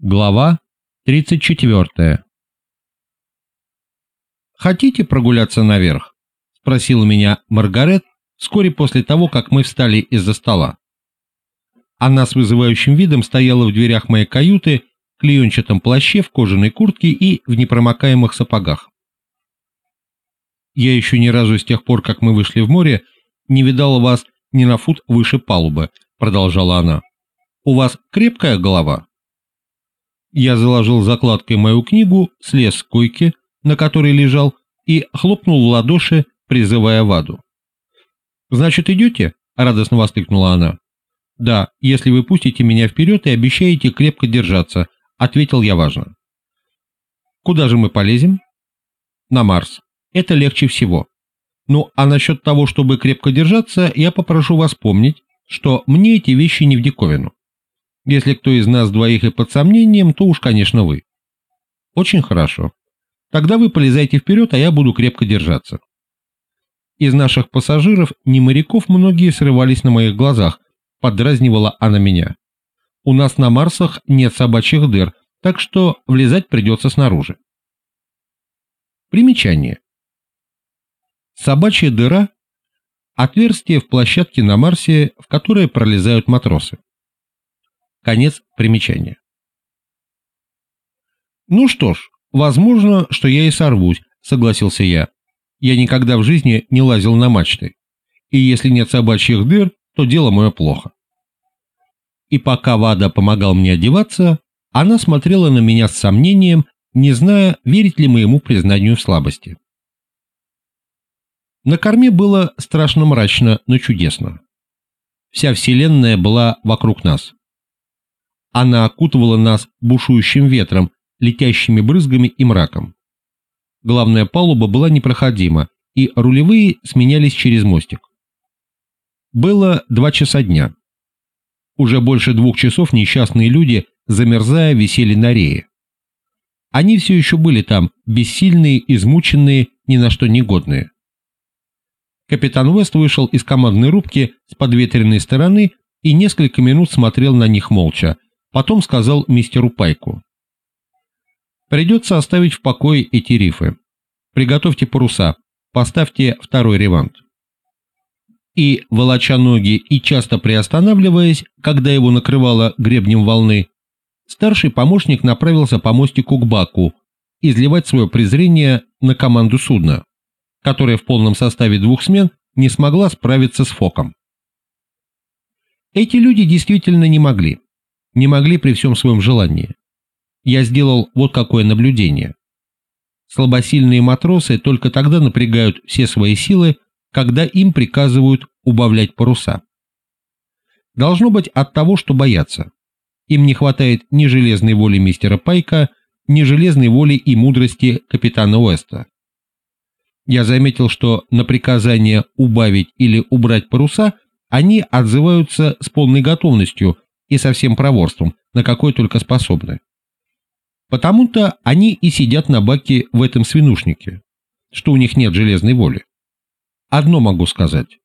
Глава 34 «Хотите прогуляться наверх?» — спросила меня Маргарет вскоре после того, как мы встали из-за стола. Она с вызывающим видом стояла в дверях моей каюты в клеенчатом плаще, в кожаной куртке и в непромокаемых сапогах. «Я еще ни разу с тех пор, как мы вышли в море, не видала вас ни на фут выше палубы», — продолжала она. «У вас крепкая голова?» Я заложил закладкой мою книгу, слез с койки, на которой лежал, и хлопнул в ладоши, призывая Ваду. «Значит, идете?» — радостно воскликнула она. «Да, если вы пустите меня вперед и обещаете крепко держаться», — ответил я важно. «Куда же мы полезем?» «На Марс. Это легче всего. Ну, а насчет того, чтобы крепко держаться, я попрошу вас помнить, что мне эти вещи не в диковину. Если кто из нас двоих и под сомнением, то уж, конечно, вы. Очень хорошо. Тогда вы полезайте вперед, а я буду крепко держаться. Из наших пассажиров, не моряков, многие срывались на моих глазах, подразнивала она меня. У нас на Марсах нет собачьих дыр, так что влезать придется снаружи. Примечание. Собачья дыра – отверстие в площадке на Марсе, в которое пролезают матросы. Конец примечания. «Ну что ж, возможно, что я и сорвусь», — согласился я. «Я никогда в жизни не лазил на мачты, и если нет собачьих дыр, то дело мое плохо». И пока Вада помогал мне одеваться, она смотрела на меня с сомнением, не зная, верить ли моему признанию в слабости. На корме было страшно мрачно, но чудесно. Вся вселенная была вокруг нас. Она окутывала нас бушующим ветром, летящими брызгами и мраком. Главная палуба была непроходима, и рулевые сменялись через мостик. Было два часа дня. Уже больше двух часов несчастные люди, замерзая, висели на рее. Они все еще были там, бессильные, измученные, ни на что негодные. Капитан Вест вышел из командной рубки с подветренной стороны и несколько минут смотрел на них молча, Потом сказал мистеру Пайку. «Придется оставить в покое эти рифы. Приготовьте паруса, поставьте второй ревант». И, волоча ноги и часто приостанавливаясь, когда его накрывало гребнем волны, старший помощник направился по мостику к Баку изливать свое презрение на команду судна, которая в полном составе двух смен не смогла справиться с Фоком. Эти люди действительно не могли не могли при всем своем желании. Я сделал вот какое наблюдение. Слабосильные матросы только тогда напрягают все свои силы, когда им приказывают убавлять паруса. Должно быть от того, что боятся. Им не хватает ни железной воли мистера Пайка, ни железной воли и мудрости капитана Уэста. Я заметил, что на приказание убавить или убрать паруса они отзываются с полной готовностью и со всем проворством, на какой только способны. Потому-то они и сидят на баке в этом свинушнике, что у них нет железной воли. Одно могу сказать.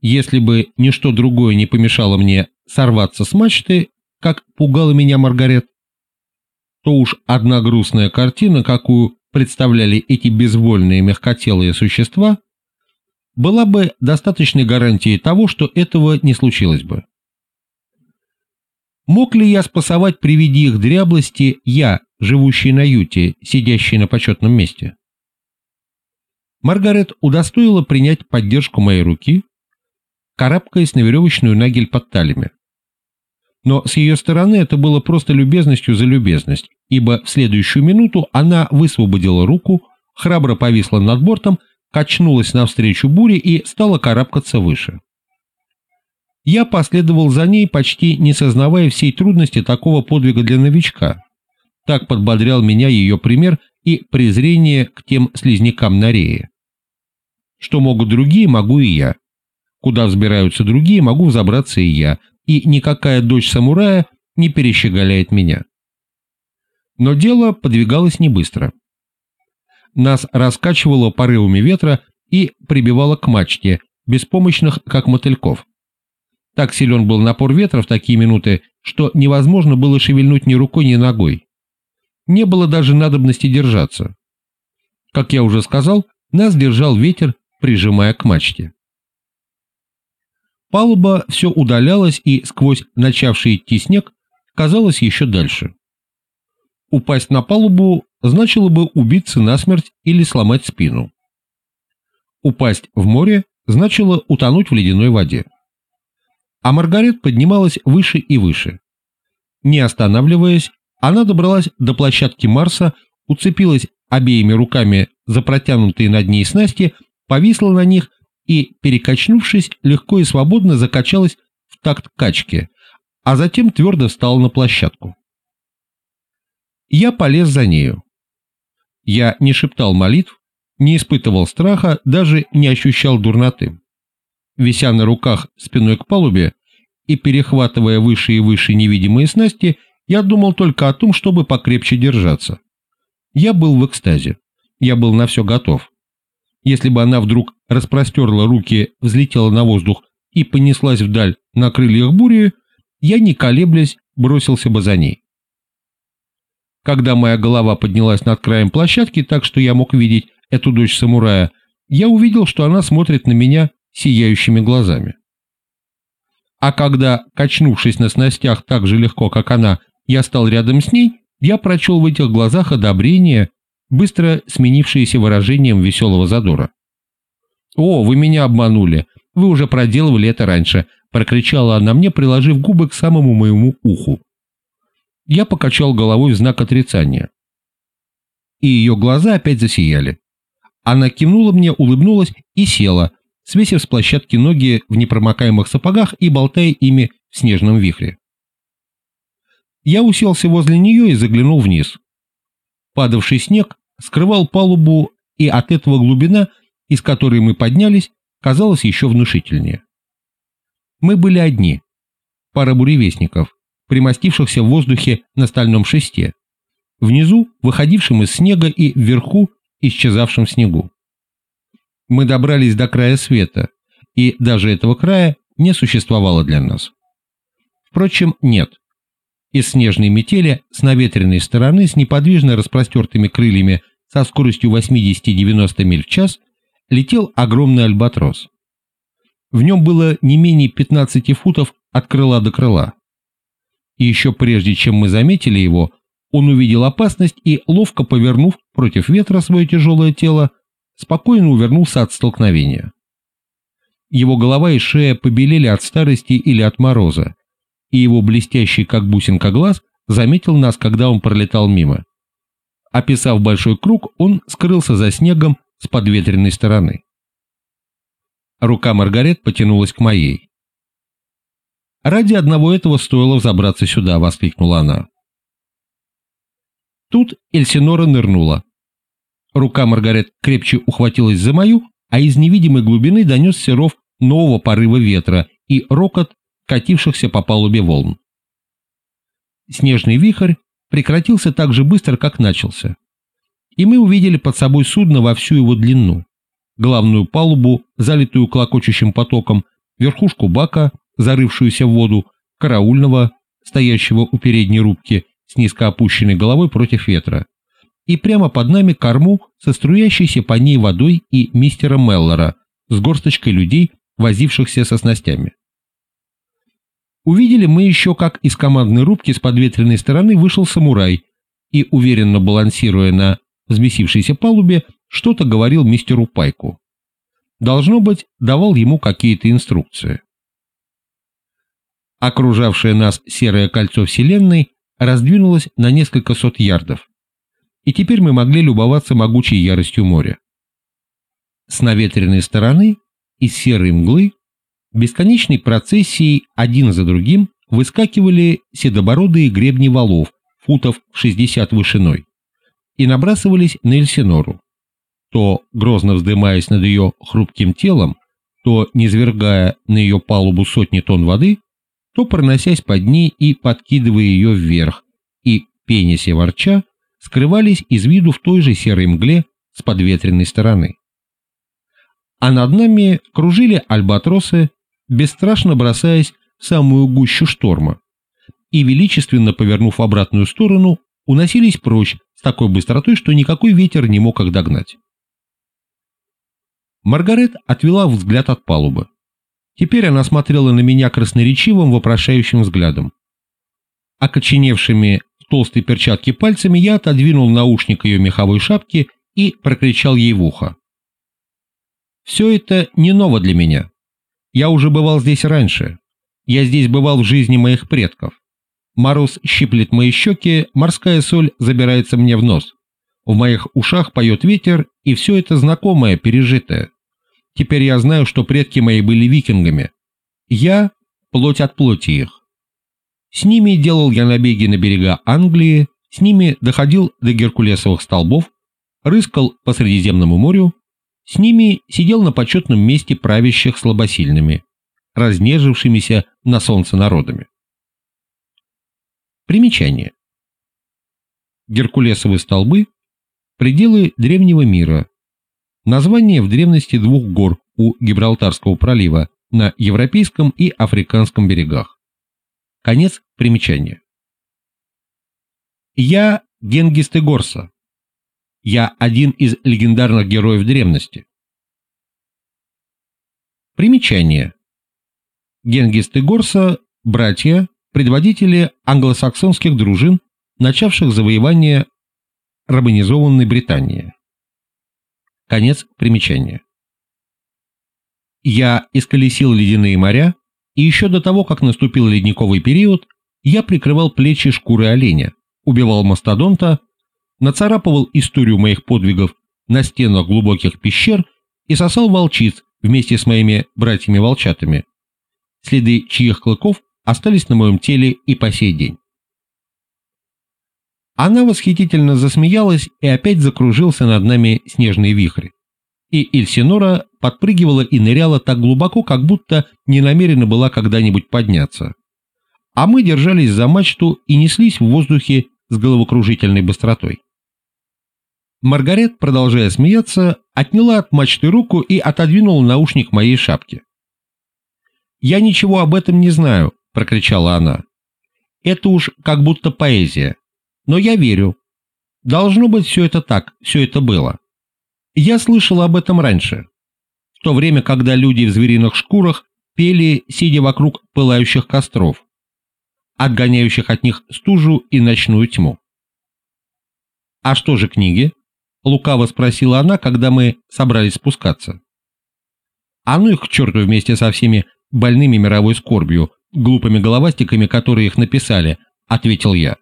Если бы ничто другое не помешало мне сорваться с мачты, как пугала меня Маргарет, то уж одна грустная картина, какую представляли эти безвольные мягкотелые существа, была бы достаточной гарантией того, что этого не случилось бы. Мог ли я спасовать при виде их дряблости я, живущий на юте, сидящий на почетном месте? Маргарет удостоила принять поддержку моей руки, карабкаясь на веревочную нагель под талями. Но с ее стороны это было просто любезностью за любезность, ибо в следующую минуту она высвободила руку, храбро повисла над бортом, качнулась навстречу буре и стала карабкаться выше. Я последовал за ней, почти не сознавая всей трудности такого подвига для новичка. Так подбодрял меня ее пример и презрение к тем слизнякам на рее. Что могут другие, могу и я. Куда взбираются другие, могу взобраться и я, и никакая дочь самурая не перещеголяет меня. Но дело подвигалось не быстро. Нас раскачивало порывами ветра и прибивало к мачте, беспомощных, как мотыльков. Так силен был напор ветра в такие минуты, что невозможно было шевельнуть ни рукой, ни ногой. Не было даже надобности держаться. Как я уже сказал, нас держал ветер, прижимая к мачте. Палуба все удалялась и сквозь начавший идти снег казалось еще дальше. Упасть на палубу значило бы убиться насмерть или сломать спину. Упасть в море значило утонуть в ледяной воде. А Маргарет поднималась выше и выше. Не останавливаясь, она добралась до площадки Марса, уцепилась обеими руками за протянутые над ней снасти, повисла на них и, перекачнувшись, легко и свободно закачалась в такт качки, а затем твердо встала на площадку. Я полез за нею. Я не шептал молитв, не испытывал страха, даже не ощущал дурноты. Вися на руках спиной к палубе и перехватывая выше и выше невидимые снасти, я думал только о том, чтобы покрепче держаться. Я был в экстазе. Я был на все готов. Если бы она вдруг распростерла руки, взлетела на воздух и понеслась вдаль на крыльях бури, я, не колеблясь, бросился бы за ней. Когда моя голова поднялась над краем площадки так, что я мог видеть эту дочь самурая, я увидел, что она смотрит на меня сияющими глазами. А когда, качнувшись на снастях так же легко, как она, я стал рядом с ней, я прочел в этих глазах одобрение, быстро сменившееся выражением веселого задора. «О, вы меня обманули! Вы уже проделывали это раньше!» — прокричала она мне, приложив губы к самому моему уху. Я покачал головой в знак отрицания. И ее глаза опять засияли. Она кивнула мне, улыбнулась и села, свесив с площадки ноги в непромокаемых сапогах и болтая ими в снежном вихре. Я уселся возле нее и заглянул вниз. Падавший снег скрывал палубу, и от этого глубина, из которой мы поднялись, казалась еще внушительнее. Мы были одни, пара буревестников, примостившихся в воздухе на стальном шесте, внизу, выходившем из снега и вверху, исчезавшем в снегу. Мы добрались до края света, и даже этого края не существовало для нас. Впрочем, нет. Из снежной метели с наветренной стороны с неподвижно распростертыми крыльями со скоростью 80-90 миль в час летел огромный альбатрос. В нем было не менее 15 футов от крыла до крыла. И еще прежде, чем мы заметили его, он увидел опасность и, ловко повернув против ветра свое тяжелое тело, спокойно увернулся от столкновения. Его голова и шея побелели от старости или от мороза, и его блестящий, как бусинка, глаз заметил нас, когда он пролетал мимо. Описав большой круг, он скрылся за снегом с подветренной стороны. Рука Маргарет потянулась к моей. «Ради одного этого стоило взобраться сюда», — воскликнула она. Тут Эльсинора нырнула. Рука Маргарет крепче ухватилась за мою, а из невидимой глубины донесся ров нового порыва ветра и рокот катившихся по палубе волн. Снежный вихрь прекратился так же быстро, как начался. И мы увидели под собой судно во всю его длину. Главную палубу, залитую клокочущим потоком, верхушку бака, зарывшуюся в воду, караульного, стоящего у передней рубки, с низко опущенной головой против ветра. И прямо под нами корму со струящейся по ней водой и мистера Меллора с горсточкой людей, возившихся со снастями. Увидели мы еще, как из командной рубки с подветренной стороны вышел самурай и, уверенно балансируя на взбесившейся палубе, что-то говорил мистеру Пайку. Должно быть, давал ему какие-то инструкции. Окружавшее нас серое кольцо Вселенной раздвинулось на несколько сот ярдов, и теперь мы могли любоваться могучей яростью моря. С наветренной стороны из серой мглы бесконечной процессией один за другим выскакивали седобородые гребни валов, футов в 60 вышиной, и набрасывались на Эльсинору, то грозно вздымаясь над ее хрупким телом, то низвергая на ее палубу сотни тонн воды, то проносясь под ней и подкидывая ее вверх, и, пенясь и ворча, скрывались из виду в той же серой мгле с подветренной стороны. А над нами кружили альбатросы, бесстрашно бросаясь в самую гущу шторма, и, величественно повернув в обратную сторону, уносились прочь с такой быстротой, что никакой ветер не мог их догнать. Маргарет отвела взгляд от палубы. Теперь она смотрела на меня красноречивым, вопрошающим взглядом. Окоченевшими в толстой перчатке пальцами я отодвинул наушник ее меховой шапки и прокричал ей в ухо. «Все это не ново для меня. Я уже бывал здесь раньше. Я здесь бывал в жизни моих предков. Мороз щиплет мои щеки, морская соль забирается мне в нос. В моих ушах поет ветер, и все это знакомое, пережитое. Теперь я знаю, что предки мои были викингами. Я – плоть от плоти их. С ними делал я набеги на берега Англии, с ними доходил до Геркулесовых столбов, рыскал по Средиземному морю, с ними сидел на почетном месте правящих слабосильными, разнежившимися на солнце народами. Примечание. Геркулесовы столбы – пределы древнего мира. Название в древности двух гор у Гибралтарского пролива на европейском и африканском берегах. Конец примечания. Я Генгис Тегорса. Я один из легендарных героев древности. Примечание. Генгис Тегорса – братья, предводители англосаксонских дружин, начавших завоевание рабонизованной Британии. Конец примечания. Я исколесил ледяные моря, и еще до того, как наступил ледниковый период, я прикрывал плечи шкуры оленя, убивал мастодонта, нацарапывал историю моих подвигов на стенах глубоких пещер и сосал волчиц вместе с моими братьями-волчатами, следы чьих клыков остались на моем теле и по сей день. Она восхитительно засмеялась и опять закружился над нами снежный вихрь и Ильсинора подпрыгивала и ныряла так глубоко, как будто не намерена была когда-нибудь подняться. А мы держались за мачту и неслись в воздухе с головокружительной быстротой. Маргарет, продолжая смеяться, отняла от мачты руку и отодвинула наушник моей шапки. «Я ничего об этом не знаю», — прокричала она. «Это уж как будто поэзия. Но я верю. Должно быть, все это так, все это было». Я слышал об этом раньше, то время, когда люди в звериных шкурах пели, сидя вокруг пылающих костров, отгоняющих от них стужу и ночную тьму. «А что же книги?» — лукаво спросила она, когда мы собрались спускаться. «А ну их к черту вместе со всеми больными мировой скорбью, глупыми головастиками, которые их написали», — ответил я.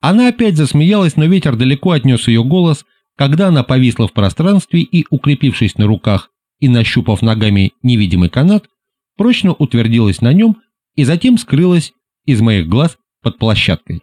Она опять засмеялась, но ветер далеко отнес ее голос, когда она повисла в пространстве и, укрепившись на руках и нащупав ногами невидимый канат, прочно утвердилась на нем и затем скрылась из моих глаз под площадкой.